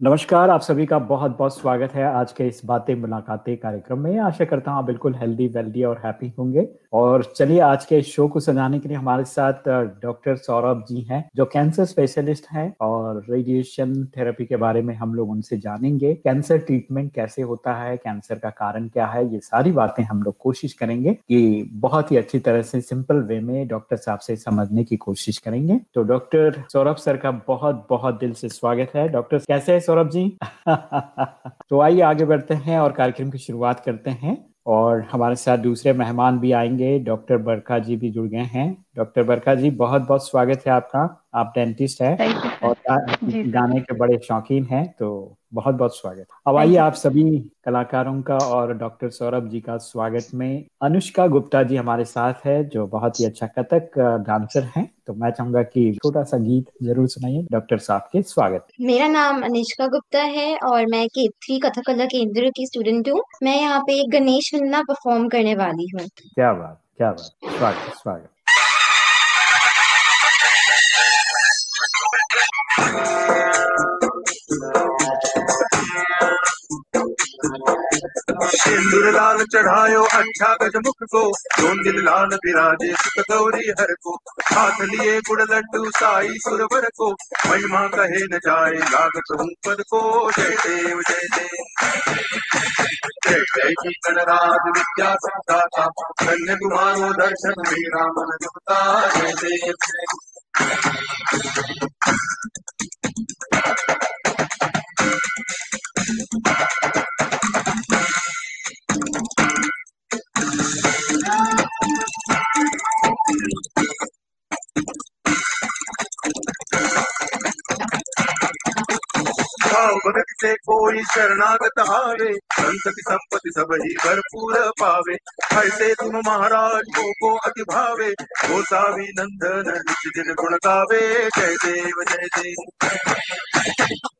नमस्कार, आप सभी का बहुत बहुत स्वागत है आज के इस बातें मुलाकातें कार्यक्रम में। आशा करता हूँ बिल्कुल हेल्दी वेल्दी और हैप्पी होंगे। और चलिए आज के शो को सजाने के लिए हमारे साथ डॉक्टर सौरभ जी हैं, जो कैंसर स्पेशलिस्ट हैं और रेडिएशन थेरेपी के बारे में हम लोग उनसे जानेंगे। कैंसर ट्रीटमेंट कैसे होता है कैंसर का कारण क्या है, ये सारी बातें हम लोग कोशिश करेंगे कि बहुत ही अच्छी तरह से सिंपल वे में डॉक्टर साहब से समझने की कोशिश करेंगे। तो डॉक्टर सौरभ सर का बहुत बहुत दिल से स्वागत है। डॉक्टर कैसे सौरभ जी। तो आइए आगे बढ़ते हैं और कार्यक्रम की शुरुआत करते हैं। और हमारे साथ दूसरे मेहमान भी आएँगे, डॉक्टर बरखा जी भी जुड़ गए हैं। डॉक्टर बरखा जी बहुत बहुत स्वागत है आपका। आप डेंटिस्ट है और गाने के बड़े शौकीन हैं तो बहुत बहुत स्वागत। अब आइए आप सभी कलाकारों का और डॉक्टर सौरभ जी का स्वागत में अनुष्का गुप्ता जी हमारे साथ है जो बहुत ही अच्छा कथक डांसर हैं। तो मैं चाहूँगा कि छोटा सा गीत ज़रूर सुनाइए। डॉक्टर साहब के स्वागत। मेरा नाम अनुष्का गुप्ता है और मैं केथी कथक कला केंद्र की स्टूडेंट हूँ। मैं यहाँ पे गणेश वंदना परफॉर्म करने वाली हूँ। क्या बात क्या बात। स्वागत स्वागत। सिंदूर लाल चढ़ायो अच्छा गज मुख को। दोन दिल लाल विराजे सुख गौरी हर को। हाथ लिए गुड़ लड्डू, साई सुरवर को। महिमा कहे न जाए, लागत हूँ पद को। जय देव जय देव। जय जय जी गणराज विद्या संदाता धन्य दर्शन मेरा मन जय देव। भगत से कोई शरणागत हारे संत की संपत्ति सब ही भरपूर पावे। ऐसे तुम महाराज को को अति भावे गोसावी नंदन निज दिन गुण गावे। जय देव जय देव।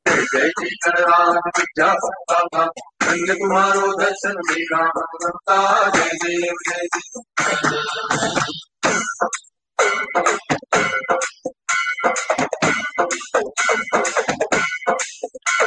जय जय जी गणराज विद्या संता धन्य तुम्हारो दर्शन मेरा मनता जय देव जय देव।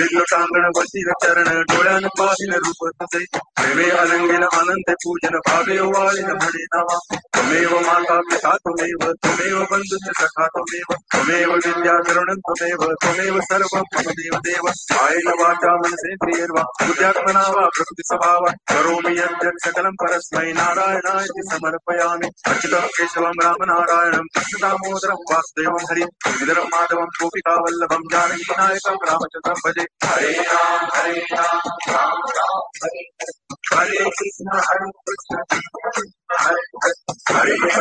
चरण डोळ्यान पाहिन रूप तुझे प्रेमे अलंगिन अनंत पूजन भावे वाळिन म्हणे नावा त्वमेव माता पिता त्वमेव त्वमेव बंधु सखा त्वमेव त्वमेव विद्या करुणं त्वमेव त्वमेव सर्वं मम देव देव कायेन वाचा मनसेन्द्रियर्वा बुद्ध्यात्मना वा प्रकृति स्वभाव करोमि यद्यत् सकलं परस्मै नारायणाय समर्पयामि अच्युतं केशवं रामनारायणं कृष्णदामोदरं वासुदेवं हरि गिरिधरं माधवं गोपिकावल्लभं जानकी नायकं रामचन्द्रं भजे हरे राम हरे राम राम राम हरे हरे कृष्ण हरे कृष्ण हरे हरे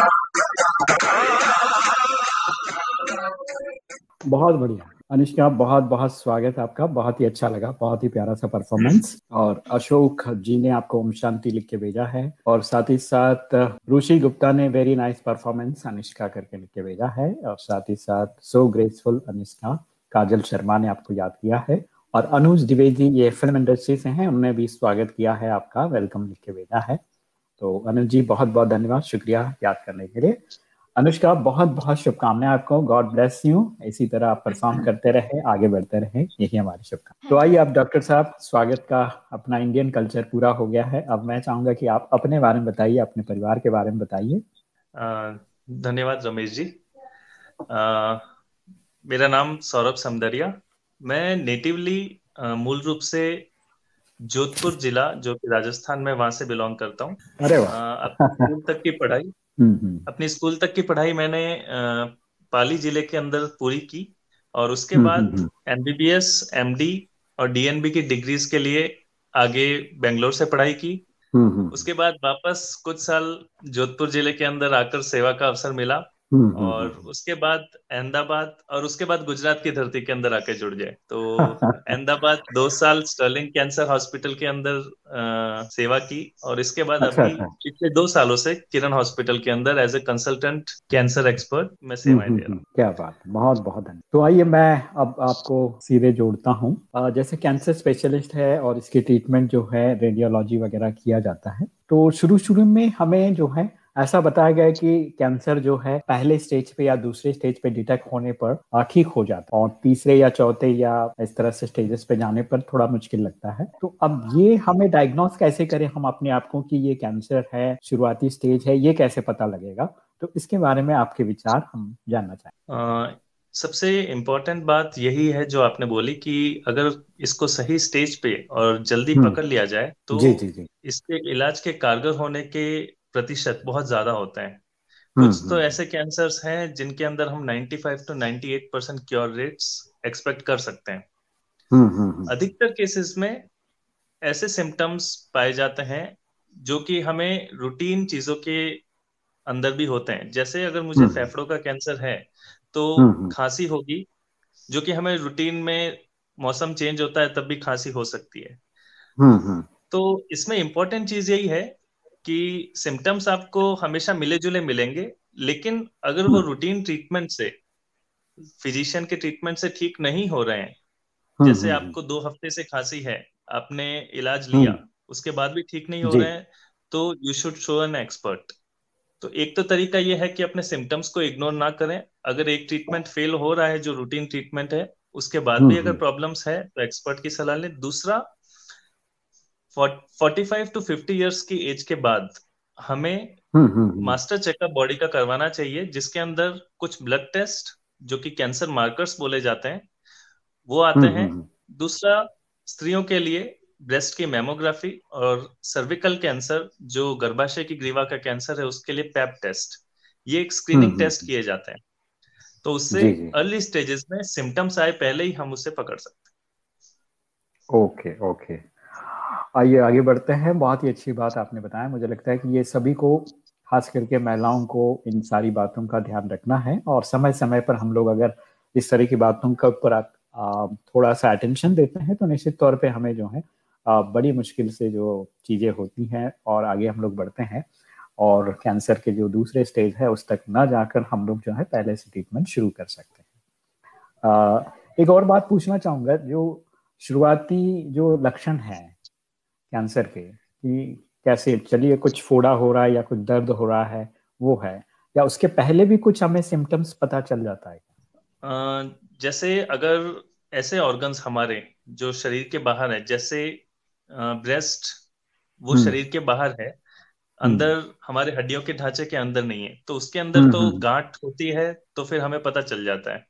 बहुत बढ़िया। अनुष्का, बहुत बहुत स्वागत है आपका। बहुत ही अच्छा लगा। बहुत ही प्यारा सा परफॉर्मेंस और अशोक जी ने आपको ओम शांति लिख के भेजा है। और साथ ही साथ, ऋषि गुप्ता ने वेरी नाइस परफॉर्मेंस अनुष्का करके लिख के भेजा है। और साथ ही साथ सो ग्रेसफुल अनुष्का। काजल शर्मा ने आपको याद किया है। और अनुज द्विवेदी ये फ़िल्म इंडस्ट्री से हैं उन्होंने भी स्वागत किया है आपका वेलकम लिख के भेजा है। तो अनुज जी बहुत बहुत धन्यवाद शुक्रिया याद करने के लिए। अनुष्का बहुत बहुत शुभकामनाएँ आपको गॉड ब्लेस यू इसी तरह आप परफॉर्म करते रहे आगे बढ़ते रहे यही हमारी शुभकामना तो आइए आप डॉक्टर साहब स्वागत का अपना इंडियन कल्चर पूरा हो गया है। अब मैं चाहूँगा कि आप अपने बारे में बताइए अपने परिवार के बारे में बताइए। धन्यवाद रमेश जी। आ, मेरा नाम सौरभ समदरिया। मैं नेटिवली मूल रूप से जोधपुर जिला जो कि राजस्थान में वहाँ से बिलोंग करता हूँ। स्कूल तक की पढ़ाई अपनी स्कूल तक की पढ़ाई मैंने पाली ज़िले के अंदर पूरी की और उसके बाद एमबीबीएस एमडी और डीएनबी की डिग्रीज के लिए आगे बेंगलोर से पढ़ाई की। उसके बाद वापस कुछ साल जोधपुर ज़िले के अंदर आकर सेवा का अवसर मिला। हम्म, हम्म, और हम्म। उसके बाद अहमदाबाद और उसके बाद गुजरात की धरती के अंदर आके जुड़ जाए। तो अहमदाबाद दो साल स्टर्लिंग कैंसर हॉस्पिटल के अंदर आ, सेवा की और इसके बाद अच्छा, अभी अच्छा। पिछले दो सालों से किरण हॉस्पिटल के अंदर as a consultant cancer expert मैं सेवाएँ दे रहा हूँ। क्या बात बहुत बहुत धन्यवाद। तो आइए मैं अब आपको सीधे जोड़ता हूँ। जैसे कैंसर स्पेशलिस्ट है और इसकी ट्रीटमेंट जो है रेडियोलॉजी वगैरह किया जाता है तो शुरू शुरू में हमें जो है ऐसा बताया गया है कि कैंसर जो है पहले स्टेज पे या दूसरे स्टेज पे डिटेक्ट होने पर ठीक हो जाता है और तीसरे या चौथे या इस तरह से स्टेजेस पे जाने पर थोड़ा मुश्किल लगता है तो अब ये हमें डायग्नोस कैसे करें हम अपने आप को कि ये कैंसर है शुरुआती स्टेज है ये कैसे पता लगेगा तो इसके बारे में आपके विचार हम जानना चाहें सबसे इम्पोर्टेंट बात यही है जो आपने बोली कि अगर इसको सही स्टेज पे और जल्दी हम्म। पकड़ लिया जाए तो जी, जी, जी. इसके इलाज के कारगर होने के प्रतिशत बहुत ज़्यादा होते हैं। हम्म, कुछ तो हम्म। ऐसे कैंसर्स हैं जिनके अंदर हम 95 to 98 percent cure rates expect कर सकते हैं। हम्म, अधिकतर केसेस में ऐसे सिम्टम्स पाए जाते हैं जो कि हमें रूटीन चीज़ों के अंदर भी होते हैं। जैसे अगर मुझे फेफड़ों का कैंसर है तो खांसी होगी जो कि हमें रूटीन में मौसम चेंज होता है तब भी खांसी हो सकती है। तो इसमें इंपॉर्टेंट चीज़ यही है कि सिम्टम्स आपको हमेशा मिले जुले मिलेंगे लेकिन अगर वो रूटीन हम्म। ट्रीटमेंट से फिजिशियन के ट्रीटमेंट से ठीक नहीं हो रहे हैं हम्म, जैसे हम्म, आपको दो हफ़्ते से खांसी है आपने इलाज लिया उसके बाद भी ठीक नहीं हो रहे हैं तो you should show an expert तो एक तो तरीका ये है कि अपने सिम्टम्स को इग्नोर ना करें। अगर एक ट्रीटमेंट फेल हो रहा है जो रूटीन ट्रीटमेंट है उसके बाद भी अगर प्रॉब्लम्स है तो एक्सपर्ट की सलाह लें। दूसरा forty five to fifty years की एज के बाद हमें मास्टर चेकअप बॉडी का करवाना चाहिए जिसके अंदर कुछ ब्लड टेस्ट जो कि कैंसर मार्कर्स बोले जाते हैं वो आते हम्म, हैं। हम्म, हम्म। दूसरा स्त्रियों के लिए ब्रेस्ट की मेमोग्राफी और सर्विकल कैंसर जो गर्भाशय की ग्रीवा का कैंसर है उसके लिए पैप टेस्ट ये एक स्क्रीनिंग टेस्ट किए जाते हैं। तो उससे अर्ली स्टेजेस में सिम्टम्स आए पहले ही हम उसे पकड़ सकते हैं। Okay okay. आइए, आगे बढ़ते हैं। बहुत ही अच्छी बात आपने बताया। मुझे लगता है कि ये सभी को, खास करके महिलाओं को, इन सारी बातों का ध्यान रखना है। और समय समय पर हम लोग अगर इस तरह की बातों के ऊपर थोड़ा सा अटेंशन देते हैं तो निश्चित तौर पे हमें जो है बड़ी मुश्किल से जो चीज़ें होती हैं, और आगे हम लोग बढ़ते हैं। और कैंसर के जो दूसरे स्टेज है, उस तक ना जाकर हम लोग जो है, पहले से ट्रीटमेंट शुरू कर सकते हैं। एक और बात पूछना चाहूँगा। जो शुरुआती जो लक्षण है कैंसर के कि कैसे चलिए कुछ फोड़ा हो रहा है या कुछ दर्द हो रहा है वो है। या उसके पहले भी कुछ हमें सिम्टम्स पता चल जाता है? आ, जैसे अगर ऐसे ऑर्गन्स हमारे जो शरीर के बाहर है जैसे ब्रेस्ट वो हम्म। शरीर के बाहर है हम्म। अंदर हमारे हड्डियों के ढांचे के अंदर नहीं है तो उसके अंदर हम्म, तो गांठ होती है तो फिर हमें पता चल जाता है।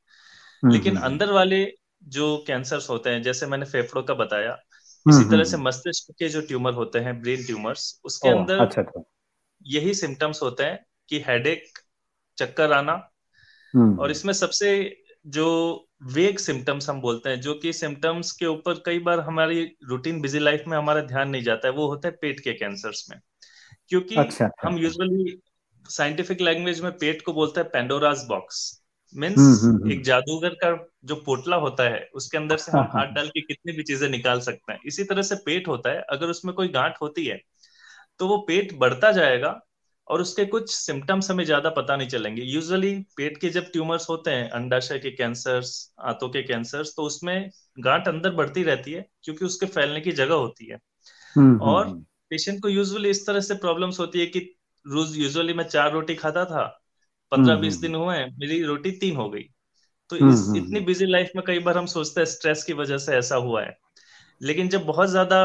लेकिन अंदर वाले जो कैंसर्स होते हैं जैसे मैंने फेफड़ों का बताया इसी हम्म, तरह से हम्म। मस्तिष्क के जो ट्यूमर होते हैं ब्रेन ट्यूमर्स उसके अंदर अच्छा, अच्छा। यही सिम्टम्स होते हैं कि हेडेक चक्कर आना। हम्म, और इसमें सबसे जो वेग सिम्टम्स हम बोलते हैं जो कि सिम्टम्स के ऊपर कई बार हमारी रूटीन बिज़ी लाइफ में हमारा ध्यान नहीं जाता है वो होता है पेट के कैंसर्स में। क्योंकि अच्छा, अच्छा, हम यूजुअली साइंटिफिक लैंग्वेज में पेट को बोलते हैं पेंडोराज बॉक्स मीन्स हम्म, हम्म, हम्म। एक जादूगर का जो पोटला होता है उसके अंदर से हम हाँ, हाँ। हाथ डाल के कितनी भी चीज़ें निकाल सकते हैं इसी तरह से पेट होता है अगर उसमें कोई गांठ होती है तो वो पेट बढ़ता जाएगा और उसके कुछ सिम्टम्स हमें ज़्यादा पता नहीं चलेंगे यूजुअली पेट के जब ट्यूमर्स होते हैं अंडाशय के कैंसर्स आंतों के कैंसर्स तो उसमें गांठ अंदर बढ़ती रहती है क्योंकि उसके फैलने की जगह होती है और पेशेंट को यूजुअली इस तरह से प्रॉब्लम्स होती है कि रोज यूजुअली मैं चार रोटी खाता था पंद्रह हम्म, बीस हम्म, दिन हुए मेरी रोटी तीन हो गई। तो हम्म, इस इतनी बिज़ी लाइफ में कई बार हम सोचते हैं स्ट्रेस की वजह से ऐसा हुआ है। लेकिन जब बहुत ज़्यादा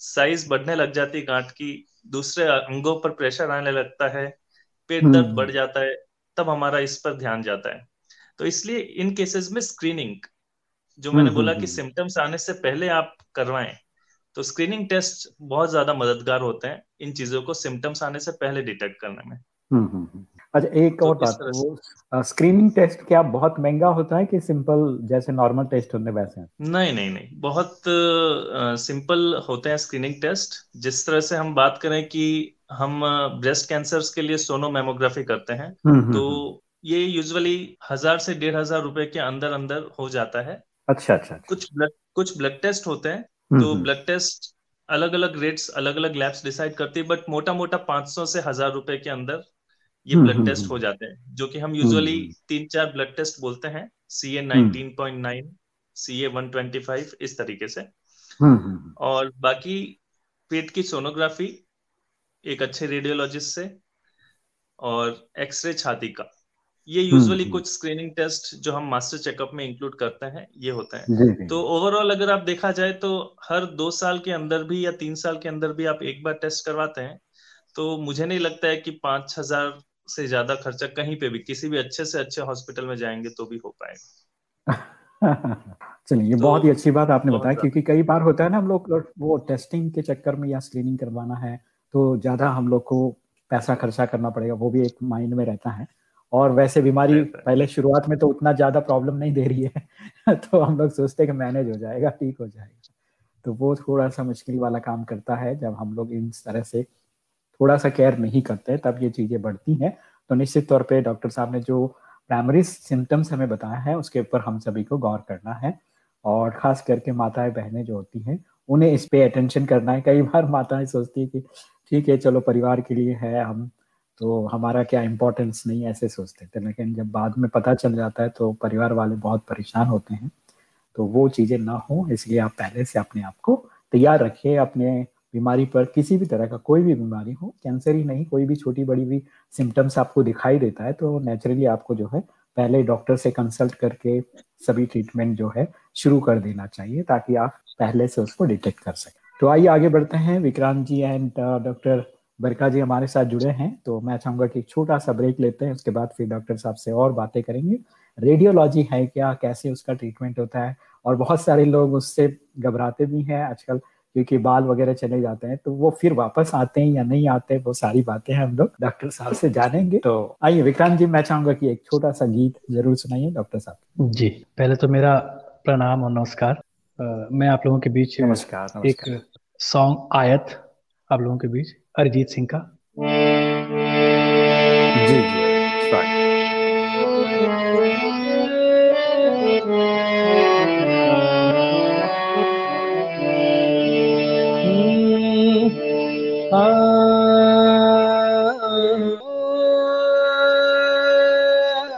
साइज़ बढ़ने लग जाती है गांठ की दूसरे अंगों पर प्रेशर आने लगता है पेट दर्द बढ़ जाता है तब हमारा इस पर ध्यान जाता है। तो इसलिए इन केसेस में स्क्रीनिंग जो मैंने बोला कि सिम्टम्स आने से पहले आप करवाएँ तो स्क्रीनिंग टेस्ट बहुत ज़्यादा मददगार होते हैं इन चीज़ों को सिम्टम्स आने से पहले डिटेक्ट करने में। अच्छा एक तो और बात वो स्क्रीनिंग टेस्ट क्या बहुत महँगा होता है कि सिंपल जैसे नॉर्मल टेस्ट होते वैसे? नहीं नहीं नहीं बहुत सिंपल होते हैं स्क्रीनिंग टेस्ट जिस तरह से हम बात करें कि हम ब्रेस्ट कैंसर के लिए सोनो मेमोग्राफी करते हैं हम्म, हम्म, तो ये यूजुअली हज़ार से डेढ़ हज़ार रुपए के अंदर अंदर हो जाता है। अच्छा अच्छा, अच्छा। कुछ ब्लड कुछ ब्लड टेस्ट होते हैं हम्म, तो ब्लड हम्म। टेस्ट अलग अलग रेट्स अलग अलग लैब्स डिसाइड करती है बट मोटा मोटा 500 से हज़ार रुपए के अंदर ये ब्लड हम्म, टेस्ट हो जाते हैं जो कि हम यूजुअली तीन चार ब्लड टेस्ट बोलते हैं C A nineteen point nine C A one twenty five इस तरीके से। और बाकी पेट की सोनोग्राफी एक अच्छे रेडियोलॉजिस्ट से और एक्सरे छाती का। ये यूजुअली हम्म, कुछ स्क्रीनिंग टेस्ट जो हम मास्टर चेकअप में इंक्लूड करते हैं ये होता है। तो ओवरऑल अगर आप देखा जाए तो हर दो साल के अंदर भी या तीन साल के अंदर भी आप एक बार टेस्ट करवाते हैं तो मुझे नहीं लगता है कि पाँच हज़ार से ज़्यादा खर्चा कहीं पे भी किसी भी अच्छे से अच्छे हॉस्पिटल में जाएँगे तो भी हो पाएगा। चलिए ये तो, बहुत ही अच्छी बात आपने बताया क्योंकि कई बार होता है ना हम लोग वो टेस्टिंग के चक्कर में या स्क्रीनिंग करवाना है तो ज़्यादा हम लोग को पैसा खर्चा करना पड़ेगा वो भी एक माइंड में रहता है। और वैसे बीमारी पहले शुरुआत में तो उतना ज़्यादा प्रॉब्लम नहीं दे रही है तो हम लोग सोचते हैं कि मैनेज हो जाएगा ठीक हो जाएगा। तो वो थोड़ा सा मुश्किल वाला काम करता है जब हम लोग इन तरह से थोड़ा सा केयर नहीं करते, तब ये चीज़ें बढ़ती हैं। तो निश्चित तौर पे डॉक्टर साहब ने जो प्राइमरी सिम्टम्स हमें बताया है, उसके ऊपर हम सभी को गौर करना है। और खास करके माताएँ बहनें जो होती हैं, उन्हें इस पे अटेंशन करना है। कई बार माताएँ सोचती है कि, ठीक है, चलो परिवार के लिए है हम तो हमारा क्या इम्पोर्टेंस नहीं ऐसे सोचते थे। लेकिन जब बाद में पता चल जाता है तो परिवार वाले बहुत परेशान होते हैं। तो वो चीज़ें ना हो, इसलिए आप पहले से अपने आप को तैयार रखिए, अपने बीमारी पर किसी भी तरह का कोई भी बीमारी हो, कैंसर ही नहीं, कोई भी छोटी बड़ी भी सिम्टम्स आपको दिखाई देता है तो नेचुरली आपको जो है पहले डॉक्टर से कंसल्ट करके सभी ट्रीटमेंट जो है शुरू कर देना चाहिए, ताकि आप पहले से उसको डिटेक्ट कर सकें। तो आइए आगे बढ़ते हैं। विक्रांत जी एंड डॉक्टर बरका जी हमारे साथ जुड़े हैं तो मैं चाहूँगा कि छोटा सा ब्रेक लेते हैं, उसके बाद फिर डॉक्टर साहब से और बातें करेंगे। रेडियोलॉजी है क्या, कैसे उसका ट्रीटमेंट होता है, और बहुत सारे लोग उससे घबराते भी हैं, आजकल क्योंकि बाल वगैरह चले जाते हैं तो वो फिर वापस आते हैं या नहीं आते वो सारी बातें हम लोग डॉक्टर साहब से जानेंगे। तो आइए विक्रांत जी मैं चाहूँगा कि एक छोटा सा गीत ज़रूर सुनाइए डॉक्टर साहब। जी पहले तो मेरा प्रणाम और नमस्कार। मैं आप लोगों के बीच नमस्कार, नमस्कार। एक सॉन्ग आयत आप लोगों के बीच अरिजीत सिंह का। जी जी।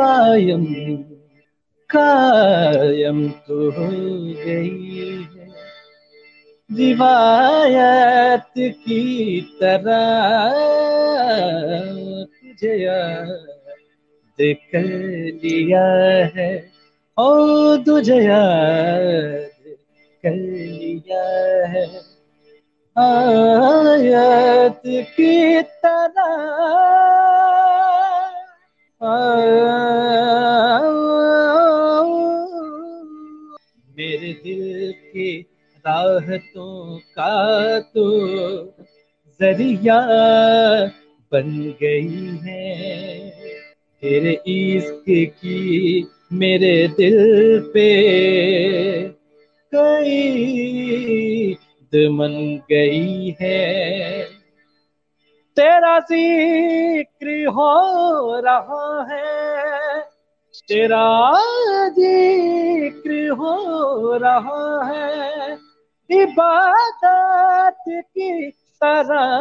कायम कायम तो हो गई है। रिवायत की तरह तुझे कर लिया है ओ तुझे याद कर लिया है। आयत की तरह मेरे दिल की राहतों का तो ज़रिया बन गई है। तेरे इश्क की मेरे दिल पे कई मन गई है। तेरा ज़िक्र हो रहा है तेरा ज़िक्र हो रहा है इबादत की तरह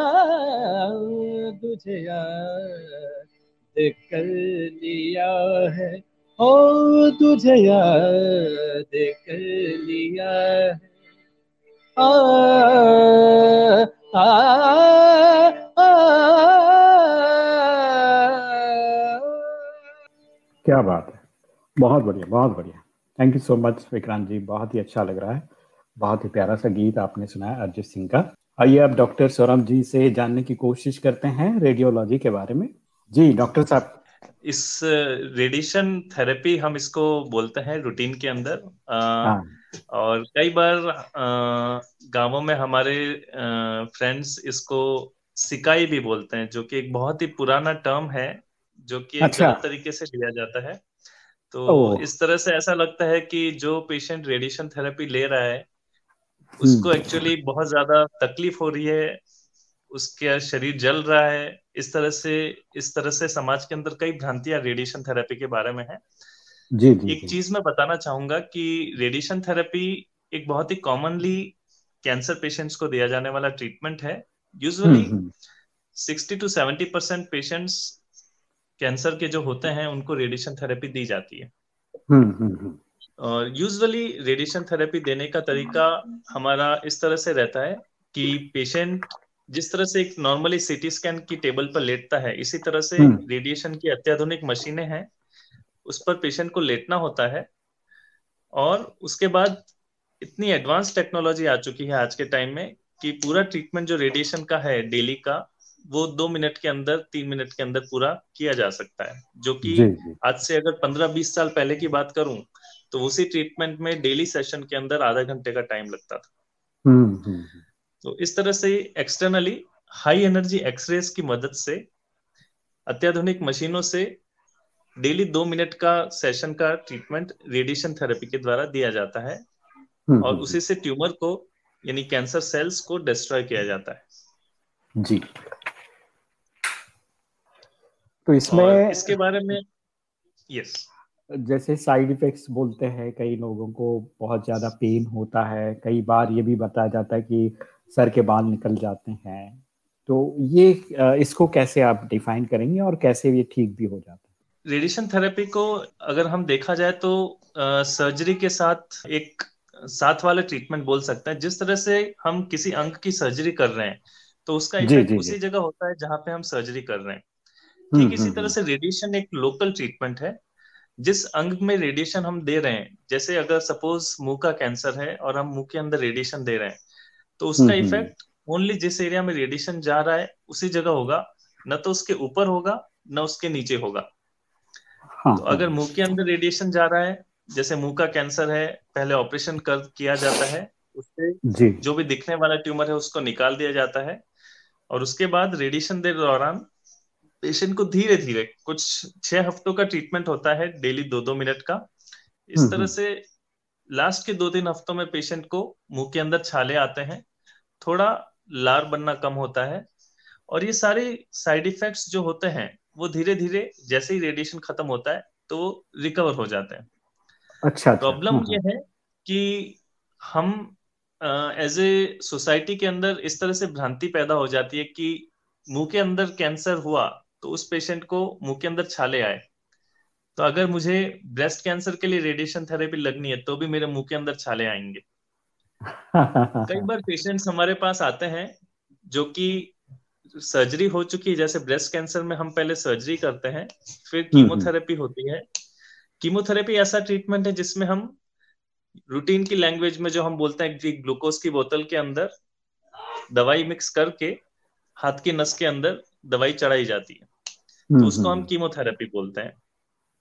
तुझे याद कर लिया है ओ तुझे याद कर लिया है। आ, आ, आ, क्या बात है। बहुत बढ़िया बहुत बढ़िया। Thank you so much Vikrant ji. बहुत ही अच्छा लग रहा है। बहुत ही प्यारा सा गीत आपने सुनाया अरिजीत सिंह का। आइए अब डॉक्टर सौरभ जी से जानने की कोशिश करते हैं रेडियोलॉजी के बारे में। जी डॉक्टर साहब। इस रेडिएशन थेरेपी हम इसको बोलते हैं रूटीन के अंदर। आ, हाँ. और कई बार गाँवों में हमारे फ्रेंड्स इसको सिकाई भी बोलते हैं जो कि एक बहुत ही पुराना टर्म है जो कि अच्छा। तरीके से लिया जाता है तो इस तरह से ऐसा लगता है कि जो पेशेंट रेडिएशन थेरेपी ले रहा है उसको एक्चुअली हम्म। बहुत ज़्यादा तकलीफ़ हो रही है उसका शरीर जल रहा है इस तरह से इस तरह से समाज के अंदर कई भ्रांतियाँ रेडिएशन थेरेपी के बारे में है जी, जी एक. चीज़ मैं बताना चाहूँगा कि रेडिएशन थेरेपी एक बहुत ही कॉमनली कैंसर पेशेंट्स को दिया जाने वाला ट्रीटमेंट है usually sixty to seventy percent patients cancer के जो होते हैं उनको रेडिएशन थेरेपी दी जाती है। हम्म, हम्म, हम्म। और यूजुअली रेडिएशन थेरेपी देने का तरीका हमारा इस तरह से रहता है कि पेशेंट जिस तरह से एक नॉर्मली सीटी स्कैन की टेबल पर लेटता है इसी तरह से रेडिएशन की अत्याधुनिक मशीनें हैं उस पर पेशेंट को लेटना होता है। और उसके बाद इतनी एडवांस टेक्नोलॉजी आ चुकी है आज के टाइम में कि पूरा ट्रीटमेंट जो रेडिएशन का है डेली का वो दो मिनट के अंदर तीन मिनट के अंदर पूरा किया जा सकता है। जो कि आज से अगर पंद्रह बीस साल पहले की बात करूँ तो उसी ट्रीटमेंट में डेली सेशन के अंदर आधा घंटे का टाइम लगता था। हम्म, हम्म, हम्म। तो इस तरह से एक्सटर्नली हाई एनर्जी एक्सरेज की मदद से अत्याधुनिक मशीनों से डेली दो मिनट का सेशन का ट्रीटमेंट रेडिएशन थेरेपी के द्वारा दिया जाता है। और उसी से ट्यूमर को यानी कैंसर सेल्स को डिस्ट्रॉय किया जाता है। जी। तो इसमें इसके बारे में यस जैसे साइड इफेक्ट्स बोलते हैं कई लोगों को बहुत ज़्यादा पेन होता है। कई बार ये भी बताया जाता है कि सर के बाल निकल जाते हैं। तो ये इसको कैसे आप डिफाइन करेंगे और कैसे ये ठीक भी हो जाता है? रेडिएशन थेरेपी को अगर हम देखा जाए तो सर्जरी के साथ एक साथ वाला ट्रीटमेंट बोल सकते हैं। जिस तरह से हम किसी अंग की सर्जरी कर रहे हैं तो उसका इफ़ेक्ट उसी जगह होता है जहाँ पे हम सर्जरी कर रहे हैं। ठीक हम्म, इसी हम्म, तरह हम्म। से रेडिएशन एक लोकल ट्रीटमेंट है। जिस अंग में रेडिएशन हम दे रहे हैं जैसे अगर सपोज़ मुँह का कैंसर है और हम मुँह के अंदर रेडिएशन दे रहे हैं तो उसका इफ़ेक्ट ओनली जिस एरिया में रेडिएशन जा रहा है उसी जगह होगा। न तो उसके ऊपर होगा न उसके नीचे होगा। हाँ, तो अगर हाँ। मुँह के अंदर रेडिएशन जा रहा है जैसे मुँह का कैंसर है पहले ऑपरेशन कर किया जाता है उससे जो। भी दिखने वाला ट्यूमर है उसको निकाल दिया जाता है और उसके बाद रेडिएशन दे दौरान पेशेंट को धीरे धीरे कुछ छह हफ्तों का ट्रीटमेंट होता है डेली दो दो मिनट का। इस हम्म, तरह हम्म। से लास्ट के दो तीन हफ्तों में पेशेंट को मुँह के अंदर छाले आते हैं थोड़ा लार बनना कम होता है और ये सारे साइड इफेक्ट्स जो होते हैं वो धीरे धीरे जैसे ही रेडिएशन खत्म होता है तो वो रिकवर हो जाते हैं। अच्छा प्रॉब्लम अच्छा, ये है कि हम एज ए सोसाइटी के अंदर इस तरह से भ्रांति पैदा हो जाती है कि मुँह के अंदर कैंसर हुआ तो उस पेशेंट को मुँह के अंदर छाले आए। तो अगर मुझे ब्रेस्ट कैंसर के लिए रेडिएशन थेरेपी लगनी है तो भी मेरे मुँह के अंदर छाले आएँगे। कई बार पेशेंट्स हमारे पास आते हैं जो कि सर्जरी हो चुकी है जैसे ब्रेस्ट कैंसर में हम पहले सर्जरी करते हैं फिर कीमोथेरेपी हम्म, हम्म। होती है कीमोथेरेपी ऐसा ट्रीटमेंट है जिसमें हम रूटीन की लैंग्वेज में जो हम बोलते हैं कि ग्लूकोज की बोतल के अंदर दवाई मिक्स करके हाथ की नस के अंदर दवाई चढ़ाई जाती है। तो हम्म, उसको हम कीमोथेरेपी बोलते हैं।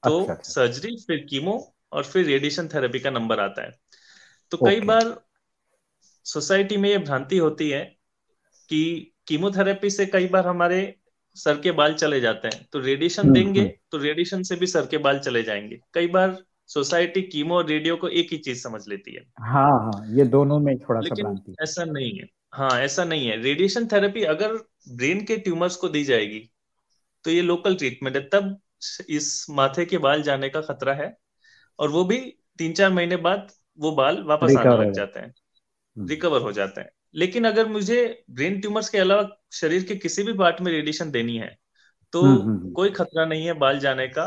तो अच्छा, अच्छा। सर्जरी फिर कीमो और फिर रेडिएशन थेरेपी का नंबर आता है। तो कई बार सोसाइटी में ये भ्रांति होती है कि कीमोथेरेपी से कई बार हमारे सर के बाल चले जाते हैं। तो रेडिएशन हम्म, देंगे हम्म। तो रेडिएशन से भी सर के बाल चले जाएँगे। कई बार सोसाइटी कीमो और रेडियो को एक ही चीज़ समझ लेती है। हाँ हाँ ये दोनों में थोड़ा सा ऐसा नहीं है। हाँ ऐसा नहीं है। रेडिएशन थेरेपी अगर ब्रेन के ट्यूमर्स को दी जाएगी तो ये लोकल ट्रीटमेंट है। तब इस माथे के बाल जाने का खतरा है और वो भी तीन चार महीने बाद वो बाल वापस आने लग जाते हैं। रिकवर। हो जाते हैं। लेकिन अगर मुझे ब्रेन ट्यूमर्स के अलावा शरीर के किसी भी पार्ट में रेडिएशन देनी है तो हम्म, हम्म, कोई खतरा नहीं है बाल जाने का।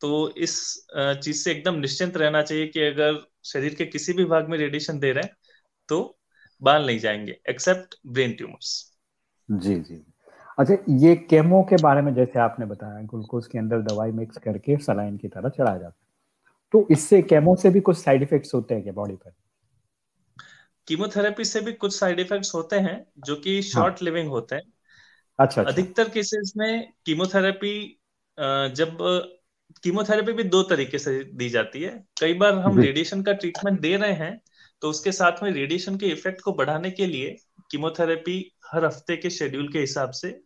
तो इस चीज़ से एकदम निश्चिंत रहना चाहिए कि अगर शरीर के किसी भी भाग में रेडिएशन दे रहे हैं तो बाल नहीं जाएँगे एक्सेप्ट ब्रेन ट्यूमर्स जी जी। अच्छा ये केमो के बारे में जैसे आपने बताया ग्लूकोज के अंदर दवाई मिक्स करके सलाइन की तरह चढ़ाया जाता है। तो इससे केमो से भी कुछ साइड इफेक्ट्स होते हैं क्या बॉडी पर? कीमोथेरेपी से भी कुछ साइड इफेक्ट्स होते हैं जो कि शॉर्ट हाँ. लिविंग होते हैं। अच्छा, अच्छा। अधिकतर केसेस में कीमोथेरेपी जब कीमोथेरेपी भी दो तरीके से दी जाती है। कई बार हम रेडिएशन का ट्रीटमेंट दे रहे हैं तो उसके साथ में रेडिएशन के इफ़ेक्ट को बढ़ाने के लिए कीमोथेरेपी हर हफ़्ते के शेड्यूल के हिसाब से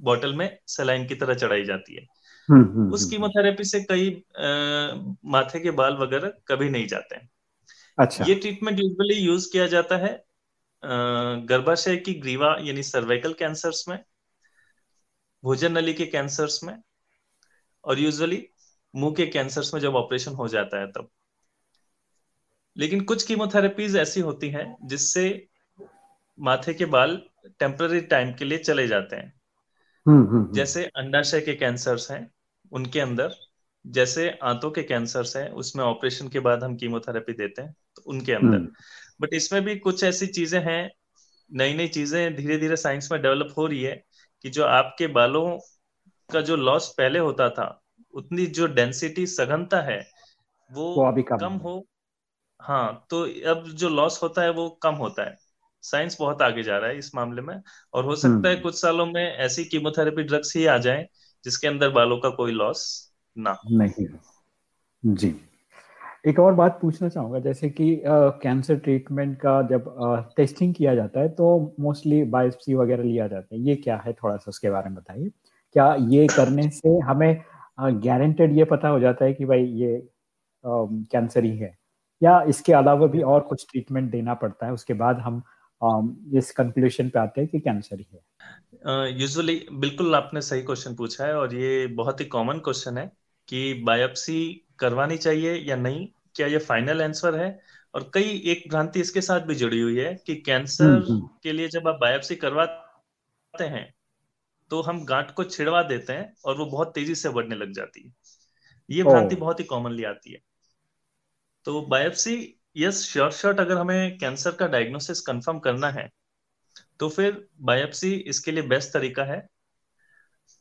बॉटल में सलाइन की तरह चढ़ाई जाती है। हम्म, हम्म, उस कीमोथेरेपी हम्म, से कई माथे के बाल वगैरह कभी नहीं जाते हैं। अच्छा। ये ट्रीटमेंट यूजुअली यूज़ किया जाता है गर्भाशय की ग्रीवा यानी सर्वाइकल कैंसर्स में भोजन नली के कैंसर्स में और यूजुअली मुँह के कैंसर्स में जब ऑपरेशन हो जाता है तब। लेकिन कुछ कीमोथेरेपीज ऐसी होती हैं जिससे माथे के बाल टेम्पररी टाइम के लिए चले जाते हैं। हम्म, हम्म, हम्म। जैसे अंडाशय के कैंसर्स हैं उनके अंदर जैसे आंतों के कैंसर्स हैं उसमें ऑपरेशन के बाद हम कीमोथेरेपी देते हैं तो उनके अंदर। बट इसमें भी कुछ ऐसी चीज़ें हैं नई नई चीज़ें धीरे धीरे साइंस में डेवलप हो रही है कि जो आपके बालों का जो लॉस पहले होता था उतनी जो डेंसिटी सघनता है वो, वो अभी कम, कम हो हाँ तो अब जो लॉस होता है वो कम होता है। साइंस बहुत आगे जा रहा है इस मामले में और हो सकता है हम्म। कुछ सालों में ऐसी कीमोथेरेपी ड्रग्स ही आ जाए जिसके अंदर बालों का कोई लॉस ना। नहीं जी। एक और बात पूछना चाहूँगा जैसे कि कैंसर ट्रीटमेंट का जब टेस्टिंग किया जाता है तो मोस्टली बायोप्सी वगैरह लिया जाता है। ये क्या है? थोड़ा सा उसके बारे में बताइए। क्या ये करने से हमें गारंटेड ये पता हो जाता है कि भाई ये कैंसर ही है? या इसके अलावा भी और कुछ ट्रीटमेंट देना पड़ता है? उसके बाद हम इस कंक्लूजन पे आते हैं कि कैंसर ही है। यूजुअली uh, बिल्कुल आपने सही क्वेश्चन पूछा है और ये बहुत ही कॉमन क्वेश्चन है। कि बायोप्सी करवानी चाहिए या नहीं क्या ये फाइनल आंसर है? और कई एक भ्रांति इसके साथ भी जुड़ी हुई है कि कैंसर हम्म, हम्म। के लिए जब आप बायोप्सी करवाते हैं तो हम गांठ को छिड़वा देते हैं और वो बहुत तेज़ी से बढ़ने लग जाती है। ये भ्रांति बहुत ही कॉमनली आती है। तो बायोप्सी यस शॉर्ट शॉर्ट अगर हमें कैंसर का डायग्नोसिस कंफर्म करना है तो फिर बायोप्सी इसके लिए बेस्ट तरीका है।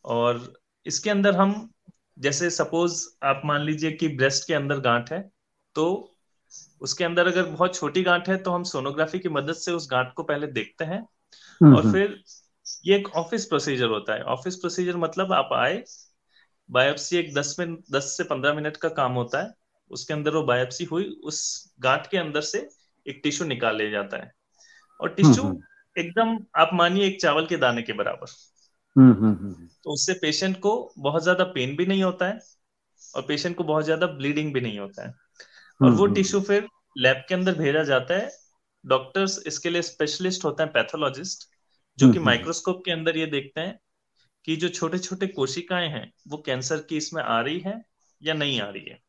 और इसके अंदर हम जैसे सपोज़ आप मान लीजिए कि ब्रेस्ट के अंदर गांठ है तो उसके अंदर अगर बहुत छोटी गांठ है तो हम सोनोग्राफी की मदद से उस गांठ को पहले देखते हैं हम्म, और हम्म। फिर ये एक ऑफ़िस प्रोसीजर होता है ऑफ़िस प्रोसीजर मतलब आप आए बायोप्सी एक दस मिनट दस से पंद्रह मिनट का काम होता है उसके अंदर वो बायोप्सी हुई उस गांठ के अंदर से एक टिश्यू निकाल लिया जाता है और टिश्यू हम्म। एकदम आप मानिए एक चावल के दाने के बराबर तो उससे पेशेंट को बहुत ज़्यादा पेन भी नहीं होता है और पेशेंट को बहुत ज़्यादा ब्लीडिंग भी नहीं होता है। और वो टिश्यू फिर लैब के अंदर भेजा जाता है। डॉक्टर्स इसके लिए स्पेशलिस्ट होते हैं पैथोलॉजिस्ट जो कि माइक्रोस्कोप के अंदर ये देखते हैं कि जो छोटे छोटे कोशिकाएँ हैं वो कैंसर की इसमें आ रही है या नहीं आ रही है।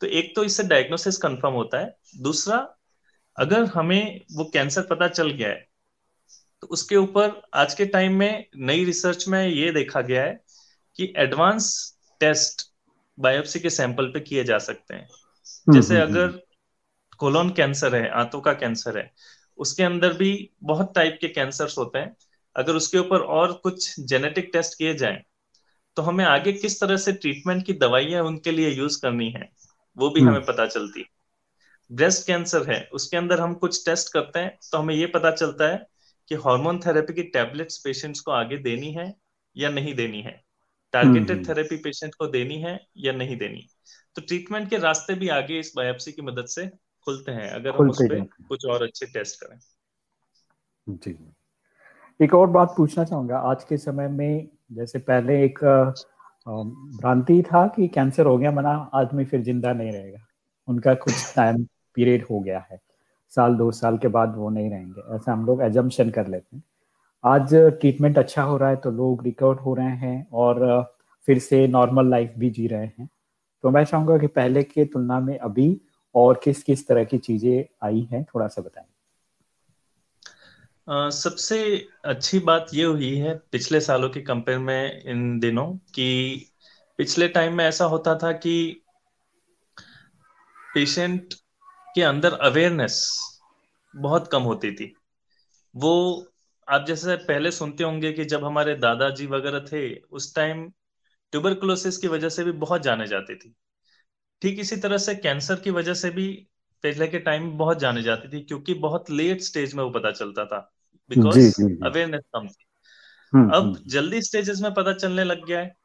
तो एक तो इससे डायग्नोसिस कंफर्म होता है। दूसरा अगर हमें वो कैंसर पता चल गया है तो उसके ऊपर आज के टाइम में नई रिसर्च में ये देखा गया है कि एडवांस टेस्ट बायोप्सी के सैंपल पे किए जा सकते हैं। हम्म, जैसे हम्म, अगर कोलोन हम्म। कैंसर है आंतों का कैंसर है उसके अंदर भी बहुत टाइप के कैंसर होते हैं। अगर उसके ऊपर और कुछ जेनेटिक टेस्ट किए जाए तो हमें आगे किस तरह से ट्रीटमेंट की दवाइयाँ उनके लिए यूज़ करनी है वो भी हमें पता चलती है। ब्रेस्ट कैंसर है उसके अंदर हम कुछ टेस्ट करते हैं तो हमें ये पता चलता है कि हार्मोन थेरेपी की टैबलेट्स पेशेंट्स को आगे देनी है या नहीं देनी है? टारगेटेड थेरेपी पेशेंट को देनी है या नहीं देनी? तो ट्रीटमेंट के रास्ते भी आगे इस बायोप्सी की मदद से खुलते हैं अगर हम उस पर कुछ और अच्छे टेस्ट करें। जी। एक और बात पूछना चाहूँगा। आज के समय में जैसे पहले एक भ्रांति था कि कैंसर हो गया मना आदमी फिर ज़िंदा नहीं रहेगा। उनका कुछ टाइम पीरियड हो गया है। साल, दो साल के बाद वो नहीं रहेंगे। ऐसा हम लोग एजम्पन कर लेते हैं। आज ट्रीटमेंट अच्छा हो रहा है तो लोग रिकवर हो रहे हैं और फिर से नॉर्मल लाइफ भी जी रहे हैं। तो मैं चाहूँगा कि पहले के तुलना में अभी और किस किस तरह की चीज़ें आई हैं, थोड़ा सा बताएँ। सबसे अच्छी बात ये हुई है पिछले सालों के कंपेयर में इन दिनों कि पिछले टाइम में ऐसा होता था कि पेशेंट के अंदर अवेयरनेस बहुत कम होती थी। वो आप जैसे पहले सुनते होंगे कि जब हमारे दादाजी वगैरह थे उस टाइम ट्यूबरकुलोसिस की वजह से भी बहुत जाने जाती थी। ठीक इसी तरह से कैंसर की वजह से भी पहले के टाइम में बहुत जाने जाती थी क्योंकि बहुत लेट स्टेज में वो पता चलता था बिकॉज़ अवेयरनेस कम थी। हम्म, अब हम्म। जल्दी स्टेजेस में पता चलने लग गया है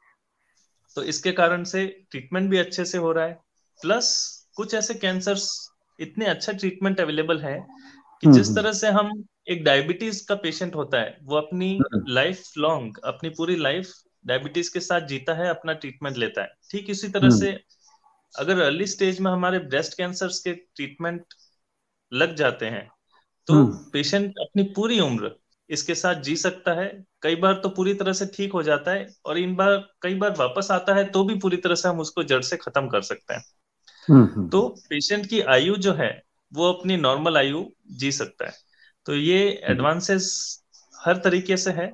तो इसके कारण से ट्रीटमेंट भी अच्छे से हो रहा है प्लस कुछ ऐसे कैंसर्स इतने अच्छा ट्रीटमेंट अवेलेबल है कि हम्म, जिस हम्म। तरह से हम एक डायबिटीज़ का पेशेंट होता है वो अपनी लाइफ हम्म। लॉन्ग अपनी पूरी लाइफ डायबिटीज़ के साथ जीता है अपना ट्रीटमेंट लेता है। ठीक इसी तरह से अगर अर्ली स्टेज में हमारे ब्रेस्ट कैंसर के ट्रीटमेंट लग जाते हैं तो पेशेंट अपनी पूरी उम्र इसके साथ जी सकता है। कई बार तो पूरी तरह से ठीक हो जाता है और इन बार कई बार वापस आता है तो भी पूरी तरह से हम उसको जड़ से खत्म कर सकते हैं। तो पेशेंट की आयु जो है वो अपनी नॉर्मल आयु जी सकता है। तो ये एडवांसेस हर तरीके से है।